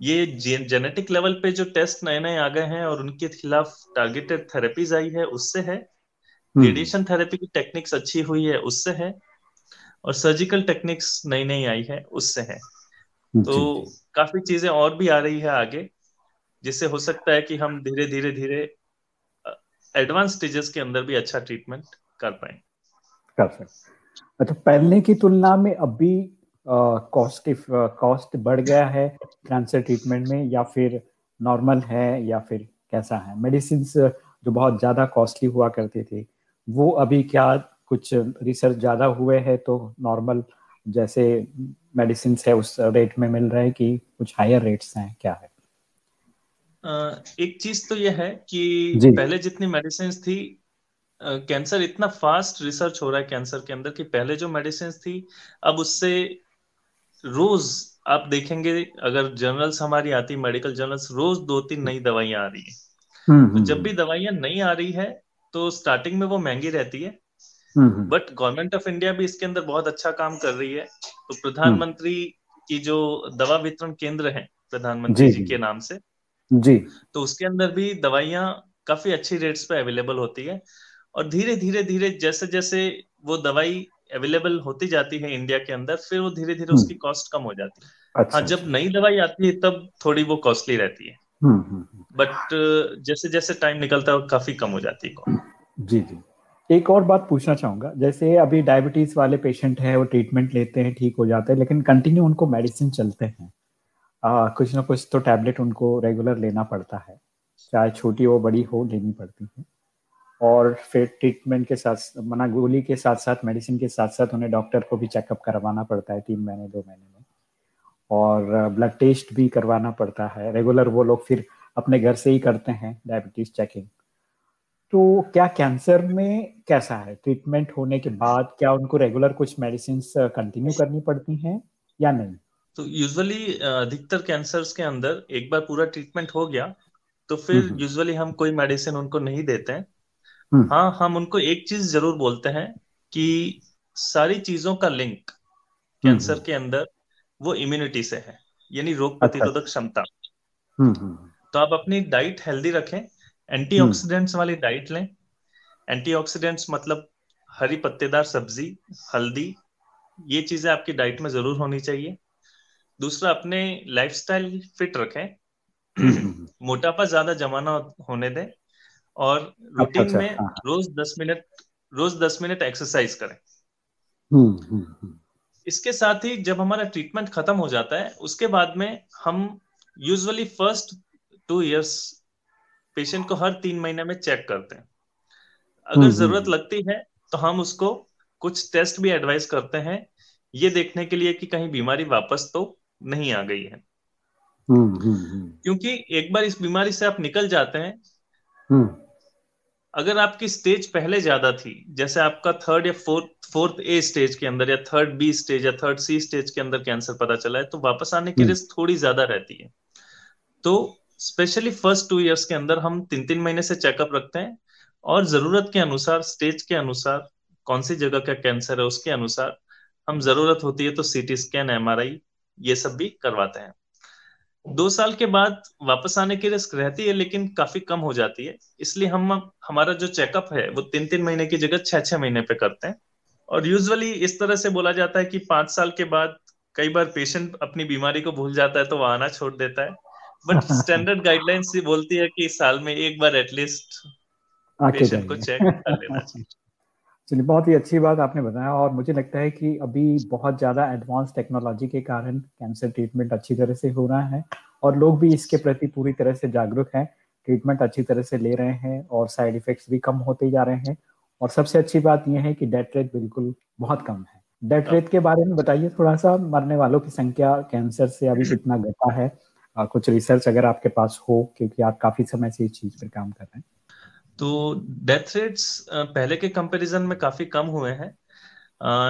ये जेनेटिक लेवल पे जो टेस्ट नए नए आ गए हैं और उनके खिलाफ टारगेटेड थेरेपीज आई है उससे है। रेडिएशन थेरेपी की टेक्निक्स अच्छी हुई है उससे है। और सर्जिकल टेक्निक्स नई नई आई है उससे है। तो काफ़ी चीज़ें और भी आ रही है आगे जिससे हो सकता है कि हम धीरे धीरे धीरे एडवांस स्टेजेस के अंदर भी अच्छा ट्रीटमेंट कर पाए कर सकते अच्छा पहले की तुलना में अभी कॉस्ट कॉस्ट बढ़ गया है कैंसर ट्रीटमेंट में, या फिर नॉर्मल है, या फिर कैसा है? मेडिसिन जो बहुत ज़्यादा कॉस्टली हुआ करते थे, वो अभी क्या कुछ रिसर्च ज़्यादा हुए हैं तो नॉर्मल जैसे मेडिसिन है, उस रेट में मिल रहा है कि कुछ हायर रेट्स हैं, क्या है? एक चीज़ तो यह है कि पहले जितनी मेडिसिन थी कैंसर इतना फास्ट रिसर्च हो रहा है कैंसर के अंदर कि पहले जो मेडिसिन थी अब उससे रोज आप देखेंगे अगर जर्नल्स हमारी आती मेडिकल जर्नल्स रोज दो तीन नई दवाइयाँ आ रही है। हम्म, तो हम्म, जब भी हम्म। दवाइयाँ नहीं आ रही है तो स्टार्टिंग में वो महँगी रहती है। बट गवर्नमेंट ऑफ़ इंडिया भी इसके अंदर बहुत अच्छा काम कर रही है। तो प्रधानमंत्री की जो दवा वितरण केंद्र है प्रधानमंत्री जी, जी। के नाम से जी। तो उसके अंदर भी दवाइयाँ काफ़ी अच्छी रेट्स पे अवेलेबल होती है और धीरे धीरे धीरे जैसे जैसे वो दवाई अवेलेबल होती जाती है इंडिया के अंदर फिर वो धीरे धीरे उसकी कॉस्ट हम्म। कम हो जाती है। अच्छा, हाँ जब अच्छा। नई दवाई आती है तब थोड़ी वो कॉस्टली रहती है। बट हम्म, हम्म, जैसे जैसे टाइम निकलता है काफ़ी कम हो जाती है। जी जी। एक और बात पूछना चाहूँगा जैसे अभी डायबिटीज़ वाले पेशेंट है वो ट्रीटमेंट लेते हैं ठीक हो जाते हैं लेकिन कंटिन्यू उनको मेडिसिन चलते हैं। आ, कुछ ना कुछ तो टैबलेट उनको रेगुलर लेना पड़ता है। चाहे छोटी हो बड़ी हो लेनी पड़ती है। और फिर ट्रीटमेंट के साथ मना गोली के साथ साथ मेडिसिन के साथ साथ उन्हें डॉक्टर को भी चेकअप करवाना पड़ता है तीन महीने दो महीने में। और ब्लड टेस्ट भी करवाना पड़ता है। रेगुलर वो लोग फिर अपने घर से ही करते हैं डायबिटीज़ चेकिंग तो क्या कैंसर में कैसा है? ट्रीटमेंट होने के बाद क्या उनको रेगुलर कुछ मेडिसिन कंटिन्यू करनी पड़ती हैं या नहीं? तो यूजुअली अधिकतर कैंसर्स के अंदर एक बार पूरा ट्रीटमेंट हो गया तो फिर यूजुअली हम्म, हम्म। हम कोई मेडिसिन उनको नहीं देते हैं। हम्म। हाँ हम उनको एक चीज़ ज़रूर बोलते हैं कि सारी चीज़ों का लिंक कैंसर के अंदर वो इम्यूनिटी से है यानी रोग अच्छा। प्रतिरोधक क्षमता। तो आप अपनी डाइट हेल्दी रखें एंटीऑक्सीडेंट्स वाली डाइट लें। एंटीऑक्सीडेंट्स मतलब हरी पत्तेदार सब्ज़ी हल्दी ये चीज़ें आपकी डाइट में ज़रूर होनी चाहिए। दूसरा अपने लाइफस्टाइल फिट रखें मोटापा ज़्यादा जमाना होने दें और रूटीन अच्छा, अच्छा, में हाँ, हाँ। रोज दस मिनट रोज दस मिनट एक्सरसाइज करें हम्म, हम्म, हम्म। इसके साथ ही जब हमारा ट्रीटमेंट खत्म हो जाता है उसके बाद में हम usually first two years patient को हर तीन महीने में चेक करते हैं अगर ज़रूरत लगती है तो हम उसको कुछ टेस्ट भी एडवाइस करते हैं ये देखने के लिए कि कहीं बीमारी वापस तो नहीं आ गई है। क्योंकि एक बार इस बीमारी से आप निकल जाते हैं अगर आपकी स्टेज पहले ज़्यादा थी जैसे आपका थर्ड या फोर्थ फोर्थ ए स्टेज के अंदर या थर्ड बी स्टेज या थर्ड सी स्टेज के अंदर कैंसर पता चला है तो वापस आने की रिस्क हम्म। थोड़ी ज़्यादा रहती है। तो स्पेशली फ़र्स्ट टू इयर्स के अंदर हम तीन तीन महीने से चेकअप रखते हैं और ज़रूरत के अनुसार स्टेज के अनुसार कौन सी जगह का कैंसर है उसके अनुसार हम ज़रूरत होती है तो सीटी स्कैन एमआरआई ये सब भी करवाते हैं। दो साल के बाद वापस आने की रिस्क रहती है लेकिन काफ़ी कम हो जाती है। इसलिए हम हमारा जो चेकअप है वो तीन तीन महीने की जगह छह छह महीने पे करते हैं। और यूजुअली इस तरह से बोला जाता है कि पाँच साल के बाद कई बार पेशेंट अपनी बीमारी को भूल जाता है तो वो आना छोड़ देता है। बट स्टैंडर्ड गाइडलाइंस बोलती है कि साल में एक बार एटलीस्ट पेशेंट को चेक कर लेना चाहिए। चलिए बहुत ही अच्छी बात आपने बताया और मुझे लगता है कि अभी बहुत ज़्यादा एडवांस टेक्नोलॉजी के कारण कैंसर ट्रीटमेंट अच्छी तरह से हो रहा है और लोग भी इसके प्रति पूरी तरह से जागरूक हैं। ट्रीटमेंट अच्छी तरह से ले रहे हैं और साइड इफेक्ट्स भी कम होते जा रहे हैं और सबसे अच्छी बात यह है कि डेथ रेट बिल्कुल बहुत कम है। डेथ रेट के बारे में बताइए थोड़ा सा मरने वालों की संख्या कैंसर से अभी कितना घटा है? कुछ रिसर्च अगर आपके पास हो क्योंकि आप काफ़ी समय से इस चीज़ पर काम कर रहे हैं। तो डेथ रेट्स पहले के कंपैरिजन में काफ़ी कम हुए हैं।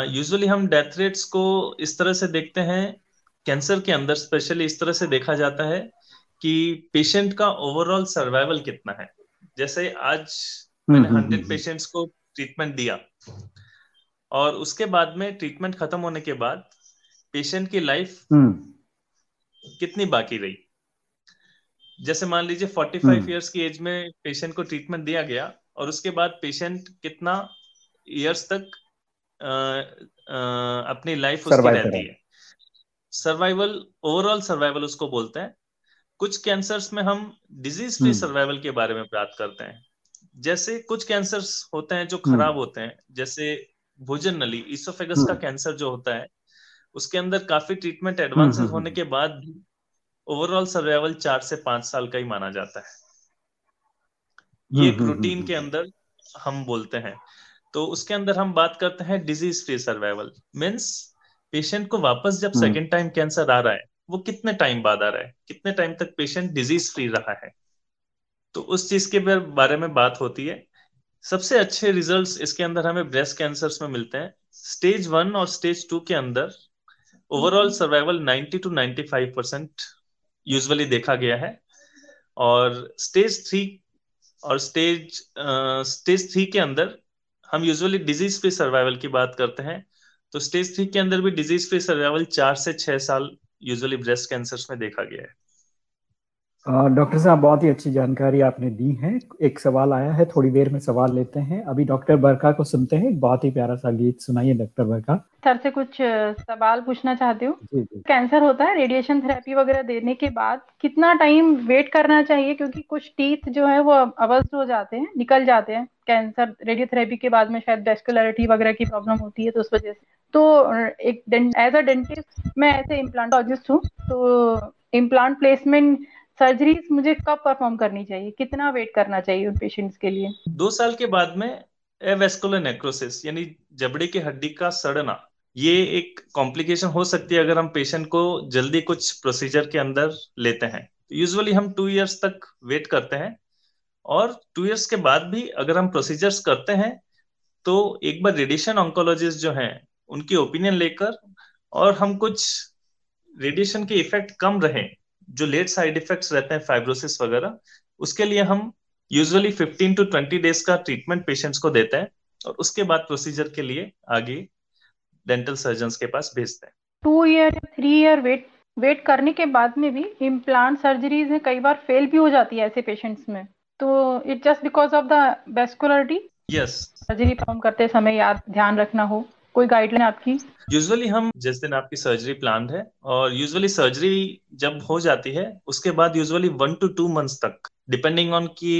यूजुअली हम डेथ रेट्स को इस तरह से देखते हैं कैंसर के अंदर स्पेशली इस तरह से देखा जाता है कि पेशेंट का ओवरऑल सर्वाइवल कितना है। जैसे आज मैंने हंड्रेड पेशेंट्स को ट्रीटमेंट दिया और उसके बाद में ट्रीटमेंट खत्म होने के बाद पेशेंट की लाइफ कितनी बाकी रही? जैसे मान लीजिए 45 इयर्स की एज में पेशेंट को ट्रीटमेंट दिया गया और उसके बाद पेशेंट कितना इयर्स तक आ, आ, अपनी लाइफ उसकी रहती है। सर्वाइवल ओवरऑल सर्वाइवल उसको बोलते हैं। कुछ कैंसर्स में हम डिज़ीज़ फ्री सर्वाइवल के बारे में बात करते हैं। जैसे कुछ कैंसर्स होते हैं जो हम्म। खराब होते हैं जैसे भोजन नली इसोफेगस का कैंसर हम्म। जो होता है उसके अंदर काफ़ी ट्रीटमेंट एडवांस होने के बाद भी ओवरऑल सर्वाइवल चार से पाँच साल का ही माना जाता है। ये एक रूटीन के अंदर हम बोलते हैं। तो उसके अंदर हम बात करते हैं disease free survival means patient को वापस जब सेकेंड टाइम कैंसर आ रहा है वो कितने टाइम बाद आ रहा है? कितने टाइम तक पेशेंट डिज़ीज़ फ्री रहा है? तो उस चीज़ के बारे में बात होती है। सबसे अच्छे रिजल्ट्स इसके अंदर हमें ब्रेस्ट कैंसर में मिलते हैं। स्टेज वन और स्टेज टू के अंदर overall survival 90 to 95 percent usually देखा गया है। और स्टेज थ्री और स्टेज स्टेज थ्री के अंदर हम यूजुअली डिज़ीज़ फ्री सर्वाइवल की बात करते हैं। तो स्टेज थ्री के अंदर भी डिज़ीज़ फ्री सर्वाइवल चार से छह साल यूजुअली ब्रेस्ट कैंसर में देखा गया है। डॉक्टर साहब बहुत ही अच्छी जानकारी आपने दी है। एक सवाल आया है थोड़ी देर में सवाल लेते हैं। अभी डॉक्टर बरका को सुनते हैं बहुत ही प्यारा सा गीत सुनाइए डॉक्टर बरका। सर से कुछ सवाल पूछना चाहती हूँ। कैंसर होता है रेडिएशन थेरेपी वगैरह देने के बाद कितना टाइम वेट करना चाहिए? क्योंकि कुछ टीथ जो है वो अवस्थ हो जाते हैं निकल जाते हैं। कैंसर रेडियोथेरेपी के बाद में शायद वेस्कुलरिटी वगैरह की प्रॉब्लम होती है तो उस वजह से। तो एक एज अ डेंटिस्ट मैं ऐसे इम्प्लांटोलॉजिस्ट हूँ तो इम्प्लांट प्लेसमेंट सर्जरीज मुझे कब परफॉर्म करनी चाहिए? कितना वेट करना चाहिए उन पेशेंट्स के लिए? दो साल के बाद में एवेस्कुलर नेक्रोसिस यानी जबड़े की हड्डी का सड़ना, ये एक कॉम्प्लिकेशन हो सकती है अगर हम पेशेंट को जल्दी कुछ प्रोसीजर के अंदर लेते हैं। यूजुअली हम टू इयर्स तक वेट करते हैं और टू इयर्स के बाद भी अगर हम प्रोसीजर्स करते हैं तो एक बार रेडिएशन ऑन्कोलॉजिस्ट जो हैं, उनकी ओपिनियन लेकर और हम कुछ रेडिएशन के इफ़ेक्ट कम रहे जो लेट साइड इफेक्ट्स रहते हैं फाइब्रोसिस वगैरह उसके लिए हम यूजुअली 15 टू 20 डेज़ का ट्रीटमेंट पेशेंट्स को देते हैं और उसके बाद प्रोसीजर के लिए आगे डेंटल सर्जन के पास भेजते हैं। Two year three year wait wait करने के बाद में भी इम्प्लांट सर्जरीज में कई बार फेल भी हो जाती है ऐसे पेशेंट्स में। तो it just because of the vascularity yes surgery perform करते समय याद ध्यान रखना हो। कोई गाइडलाइन आपकी यूजुअली हम जिस दिन आपकी सर्जरी प्लान है और यूजुअली सर्जरी जब हो जाती है उसके बाद usually one two two months तक डिपेंडिंग ऑन की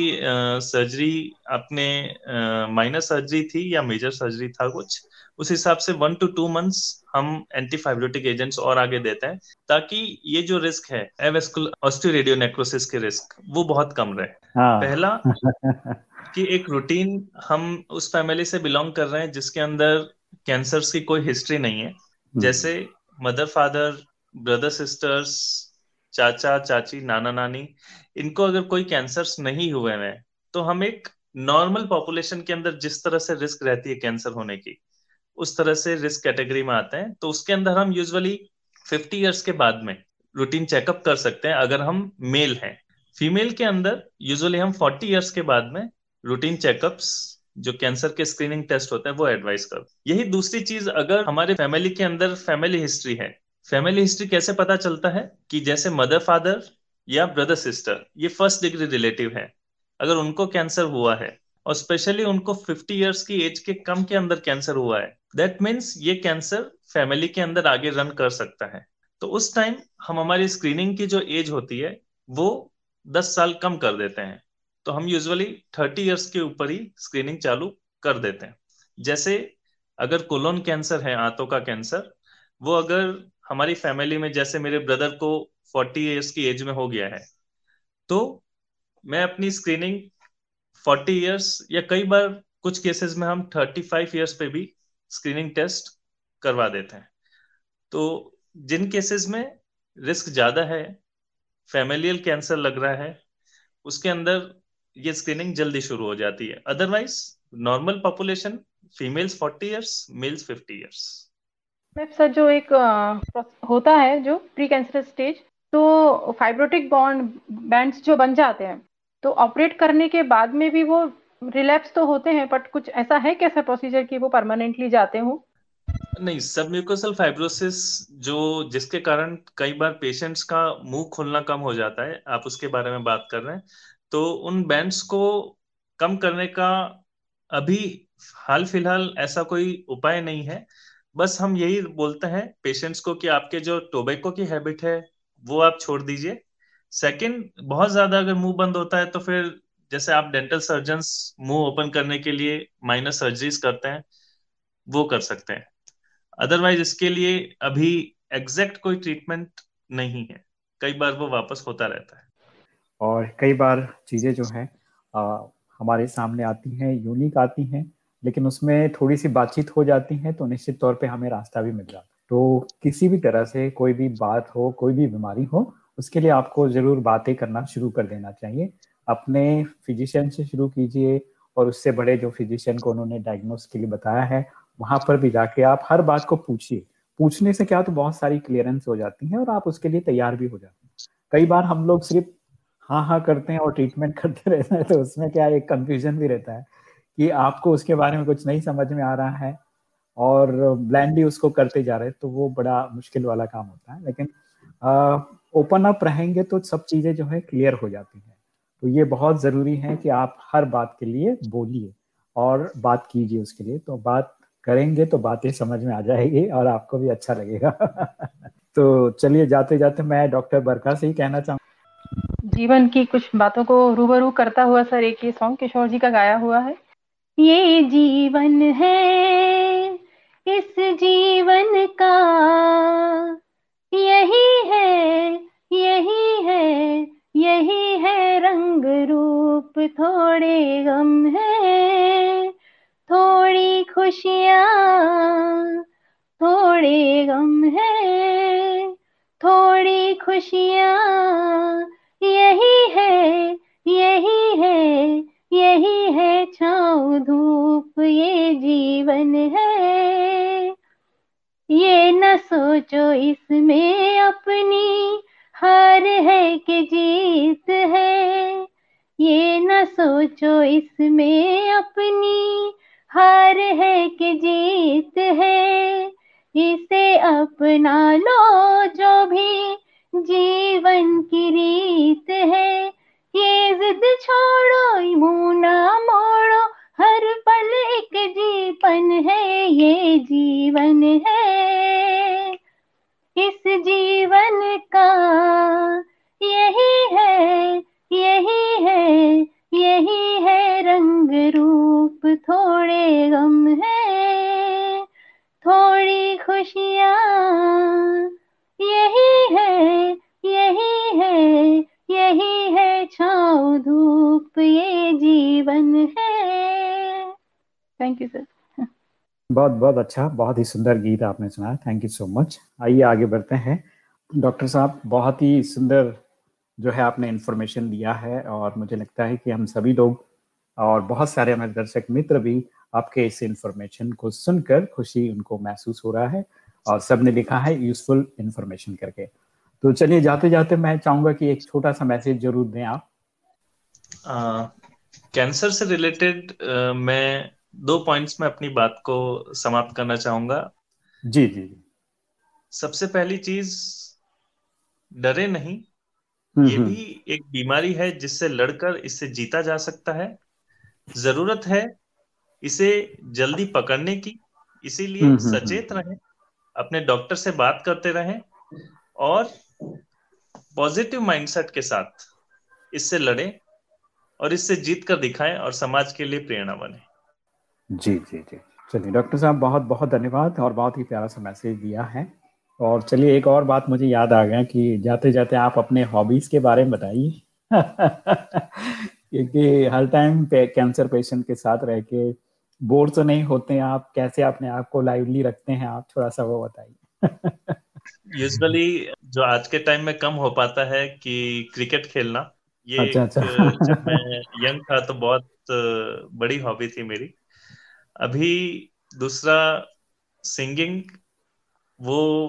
सर्जरी आपने माइनर सर्जरी थी या मेजर सर्जरी था कुछ उस हिसाब से वन टू टू मंथ्स हम एंटीफाइब्रोटिक एजेंट्स और आगे देते हैं ताकि ये जो रिस्क है एवेस्कुलर ऑस्टियोरेडियो नेक्रोसिस के रिस्क वो बहुत कम रहे हाँ. पहला कि एक रूटीन हम उस फैमिली से बिलोंग कर रहे हैं जिसके अंदर कैंसर्स की कोई हिस्ट्री नहीं है। हम्म। जैसे मदर फादर ब्रदर सिस्टर्स चाचा चाची नाना नानी इनको अगर कोई कैंसर्स नहीं हुए हैं तो हम एक नॉर्मल पॉपुलेशन के अंदर जिस तरह से रिस्क रहती है कैंसर होने की उस तरह से रिस्क कैटेगरी में आते हैं। तो उसके अंदर हम यूजुअली 50 इयर्स के बाद में रूटीन चेकअप कर सकते हैं अगर हम मेल हैं। फीमेल के अंदर यूजुअली हम 40 इयर्स के बाद में रूटीन चेकअप्स जो कैंसर के स्क्रीनिंग टेस्ट होते हैं, वो एडवाइस कर। यही दूसरी चीज़, अगर हमारे फैमिली के अंदर फैमिली हिस्ट्री है फैमिली हिस्ट्री कैसे पता चलता है कि जैसे मदर फादर या ब्रदर सिस्टर ये फ़र्स्ट डिग्री रिलेटिव है। अगर उनको कैंसर हुआ है, और स्पेशली उनको 50 इयर्स की एज के कम के अंदर कैंसर हुआ है दैट मीन्स ये कैंसर फैमिली के अंदर आगे रन कर सकता है। तो उस टाइम हम हमारी स्क्रीनिंग की जो एज होती है, वो 10 साल कम कर देते हैं। तो हम यूजुअली थर्टी इयर्स के ऊपर ही स्क्रीनिंग चालू कर देते हैं। जैसे अगर कोलोन कैंसर है, आंतों का कैंसर वो अगर हमारी फैमिली में जैसे मेरे ब्रदर को फोर्टी इयर्स की एज में हो गया है तो मैं अपनी स्क्रीनिंग फोर्टी इयर्स या कई बार कुछ केसेस में हम थर्टी फाइव ईयर्स पे भी स्क्रीनिंग टेस्ट करवा देते हैं। तो जिन केसेस में रिस्क ज़्यादा है फैमिलियल कैंसर लग रहा है, उसके अंदर ये स्क्रीनिंग जल्दी शुरू हो जाती है। Otherwise normal population females forty years males fifty years sir जो एक होता है जो प्री कैंसर स्टेज तो फाइब्रोटिक बॉन्ड बैंड्स जो बन जाते हैं तो ऑपरेट करने के बाद में भी वो रिलैप्स तो होते हैं बट कुछ ऐसा है कैसा प्रोसीजर कि वो परमानेंटली जाते हो? नहीं सब म्यूकोसल फाइब्रोसिस जो जिसके कारण कई बार पेशेंट्स का मुँह खुलना कम हो जाता है आप उसके बारे में बात कर रहे हैं तो उन बैंड्स को कम करने का अभी हाल फ़िलहाल ऐसा कोई उपाय नहीं है। बस हम यही बोलते हैं पेशेंट्स को कि आपके जो टोबैको की हैबिट है, वो आप छोड़ दीजिए। सेकंड बहुत ज़्यादा अगर मुँह बंद होता है तो फिर जैसे आप डेंटल सर्जन मुँह ओपन करने के लिए माइनर सर्जरीज करते हैं, वो कर सकते हैं। अदरवाइज़ इसके लिए अभी एग्जैक्ट कोई ट्रीटमेंट नहीं है। कई बार वो वापस होता रहता है। और कई बार चीज़ें जो है हमारे सामने आती हैं यूनिक आती हैं, लेकिन उसमें थोड़ी सी बातचीत हो जाती है तो निश्चित तौर पे हमें रास्ता भी मिल जाता है। तो किसी भी तरह से कोई भी बात हो, कोई भी बीमारी हो, उसके लिए आपको ज़रूर बातें करना शुरू कर देना चाहिए। अपने फिजिशियन से शुरू कीजिए और उससे बड़े जो फिजिशियन को उन्होंने डायग्नोस के लिए बताया है, वहाँ पर भी जाके आप हर बात को पूछिए। पूछने से क्या तो बहुत सारी क्लियरेंस हो जाती है और आप उसके लिए तैयार भी हो जाते हैं। कई बार हम लोग सिर्फ़ हाँ हाँ करते हैं और ट्रीटमेंट करते रहते हैं तो उसमें क्या एक कंफ्यूजन भी रहता है कि आपको उसके बारे में कुछ नहीं समझ में आ रहा है और ब्लैंडली उसको करते जा रहे हैं तो वो बड़ा मुश्किल वाला काम होता है। लेकिन ओपन अप रहेंगे तो सब चीज़ें जो है क्लियर हो जाती हैं। तो ये बहुत ज़रूरी है कि आप हर बात के लिए बोलिए और बात कीजिए उसके लिए। तो बात करेंगे तो बातें समझ में आ जाएगी और आपको भी अच्छा लगेगा। तो चलिए जाते जाते मैं डॉक्टर बरका से ही कहना चाहूँ। जीवन की कुछ बातों को रूबरू करता हुआ सर एक ये सॉन्ग किशोर जी का गाया हुआ है। ये जीवन है, इस जीवन का, यही है यही है यही है रंग रूप, थोड़े गम है, थोड़ी खुशियाँ, थोड़े गम है, थोड़ी खुशियाँ यही है यही है यही है छाव धूप, ये जीवन है। ये न सोचो इसमें अपनी हार है कि जीत है। ये न सोचो इसमें अपनी हार है कि जीत है। इसे अपना लो जो भी जीवन की रीत है। ये जिद छोड़ो मुना मोड़ो, हर पल एक जीवन है, ये जीवन है। इस जीवन का यही है यही है यही है रंग रूप थोड़े गम है। थोड़ी खुशियाँ यही है यही है यही है छाव धूप, ये जीवन है। थैंक यू सर बहुत बहुत अच्छा बहुत ही सुंदर गीत आपने सुनाया। थैंक यू सो मच आइए आगे बढ़ते हैं। डॉक्टर साहब, बहुत ही सुंदर जो है आपने इन्फॉर्मेशन दिया है और मुझे लगता है कि हम सभी लोग और बहुत सारे हमारे दर्शक मित्र भी आपके इस इन्फॉर्मेशन को सुनकर खुशी उनको महसूस हो रहा है। और सबने लिखा है यूजफुल इंफॉर्मेशन करके। तो चलिए जाते जाते मैं चाहूँगा कि एक छोटा सा मैसेज ज़रूर दें आप। कैंसर से रिलेटेड मैं दो पॉइंट्स में अपनी बात को समाप्त करना चाहूँगा। जी जी जी। सबसे पहली चीज़ डरे नहीं। हम्म, ये हम्म। भी एक बीमारी है जिससे लड़कर इससे जीता जा सकता है। ज़रूरत है इसे जल्दी पकड़ने की इसीलिए हम्म, सचेत रहें। अपने डॉक्टर से बात करते रहें और पॉजिटिव माइंडसेट के साथ इससे लड़े और इससे जीत कर दिखाएँ और समाज के लिए प्रेरणा बने। जी जी जी। चलिए, डॉक्टर साहब बहुत बहुत धन्यवाद और बहुत ही प्यारा सा मैसेज दिया है। और चलिए, एक और बात मुझे याद आ गया कि जाते जाते आप अपने हॉबीज के बारे में बताइए। क्योंकि हर टाइम पे कैंसर पेशेंट के साथ रह के बोर तो नहीं होते हैं आप? कैसे अपने आप को लाइवली रखते हैं आप? थोड़ा सा वो बताइए। यूजुअली जो आज के टाइम में कम हो पाता है कि क्रिकेट खेलना ये अच्छा, अच्छा. जब मैं यंग था तो बहुत बड़ी हॉबी थी मेरी। अभी दूसरा सिंगिंग वो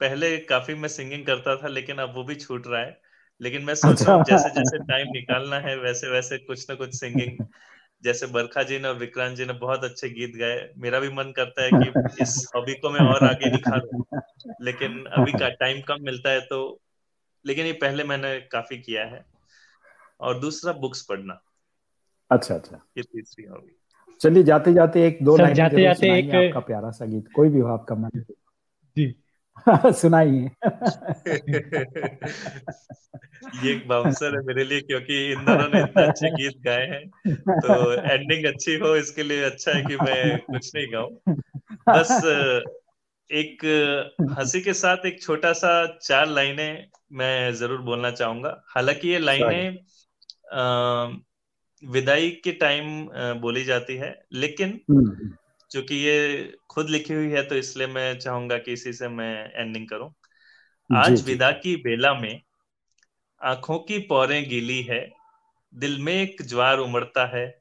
पहले काफ़ी मैं सिंगिंग करता था लेकिन अब वो भी छूट रहा है। लेकिन मैं सोच रहा हूँ। जैसे जैसे टाइम निकालना है वैसे वैसे कुछ ना कुछ सिंगिंग जैसे बरखा जी ने और विक्रांत जी ने बहुत अच्छे गीत गाए। मेरा भी मन करता है कि इस हॉबी को मैं और आगे निखारूं लेकिन अभी का टाइम कम मिलता है तो लेकिन ये पहले मैंने काफ़ी किया है। और दूसरा बुक्स पढ़ना। अच्छा अच्छा। ये तीसरी हॉबी चलिए जाते जाते एक दो लाइन जाते जाते एक आपका प्यारा सा गीत। कोई भी हो आपका मन। जी। सुनाइए। ये एक बाउंसर है मेरे लिए क्योंकि इन दोनों ने इतने अच्छे गीत गाए हैं तो एंडिंग अच्छी हो इसके लिए अच्छा है कि मैं कुछ नहीं गाऊं। बस एक हँसी के साथ एक छोटा सा चार लाइनें मैं ज़रूर बोलना चाहूँगा। हालाँकि ये लाइनें विदाई के टाइम बोली जाती है लेकिन चूँकि। ये खुद लिखी हुई है तो इसलिए मैं चाहूँगा कि इसी से मैं एंडिंग करूँ। आज विदा की बेला में आँखों की पौरें गीली है दिल में एक ज्वार उमड़ता है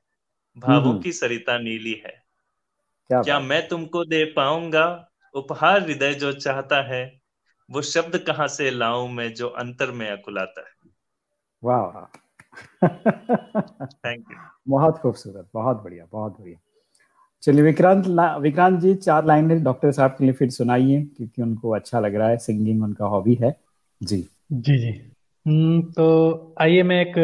भावों हम्म। की सरिता नीली है। क्या, क्या मैं तुमको दे पाऊँगा उपहार हृदय जो चाहता है? वो शब्द कहाँ से लाऊं मैं जो अंतर में अकुलाता है? वाह थैंक यू बहुत खूबसूरत बहुत बढ़िया बहुत बढ़िया। चलिए विक्रांत विक्रांत जी चार लाइनें डॉक्टर साहब के लिए फिर सुनाइए क्योंकि उनको अच्छा लग रहा है सिंगिंग उनका हॉबी है। जी। जी जी। हम्म, तो आइए मैं एक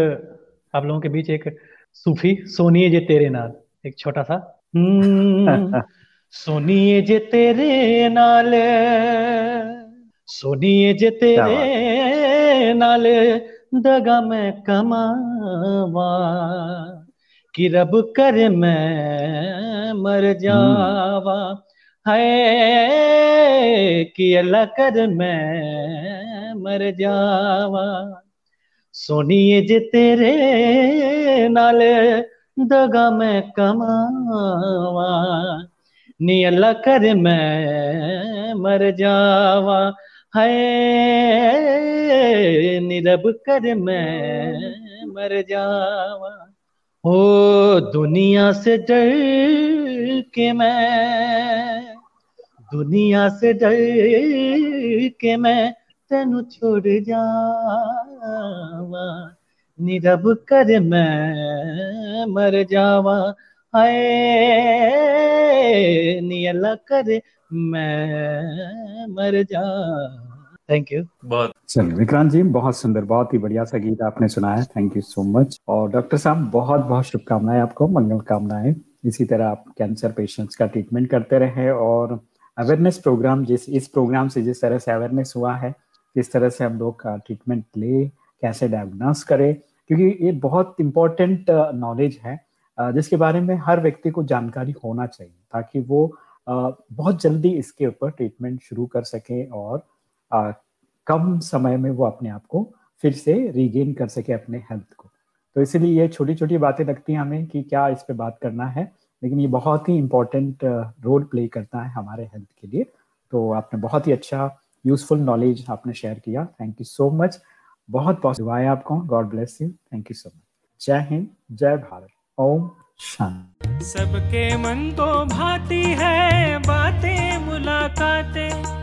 आप लोगों के बीच एक सूफी सोनिए जे तेरे नाल एक छोटा सा। हम्म, सोनिए जे तेरे नाल सोनिए जे तेरे नाल दगा मैं कमावा कि रब कर मैं मर जावा। है कि अल्लाह कर मैं मर जावा। सोनिए जे तेरे नाल दगा मैं कमावा। नी अल्लाह कर मैं मर जावा। है निरब कर मैं मर जावा। ओ दुनिया से डर के मैं, दुनिया से डर के मैं तेन छोड़ जावा निरब कर मैं मर जावा, हाय नियला कर मैं मर जा थैंक यू बहुत चलिए विक्रांत जी बहुत सुंदर बहुत ही बढ़िया सा गीत आपने सुनाया थैंक यू सो मच और डॉक्टर साहब बहुत बहुत शुभकामनाएँ आपको मंगल कामनाएँ। इसी तरह आप कैंसर पेशेंट्स का ट्रीटमेंट करते रहे और अवेयरनेस प्रोग्राम जिस इस प्रोग्राम से जिस तरह से अवेयरनेस हुआ है किस तरह से हम लोग का ट्रीटमेंट ले कैसे डायग्नोस करें क्योंकि ये बहुत इंपॉर्टेंट नॉलेज है। जिसके बारे में हर व्यक्ति को जानकारी होना चाहिए ताकि वो बहुत जल्दी इसके ऊपर ट्रीटमेंट शुरू कर सके और कम समय में वो अपने आप को फिर से रीगेन कर सके अपने हेल्थ को। तो इसीलिए ये छोटी छोटी बातें लगती हैं हमें कि क्या इस पर बात करना है, लेकिन ये बहुत ही इम्पोर्टेंट रोल प्ले करता है हमारे हेल्थ के लिए। तो आपने बहुत ही अच्छा यूजफुल नॉलेज आपने शेयर किया। थैंक यू सो मच बहुत बहुत दुआएँ आपको। God bless you thank you so much जय हिंद, जय भारत। ओम शांति। सबके मन तो भाती है, बातें, मुलाकातें।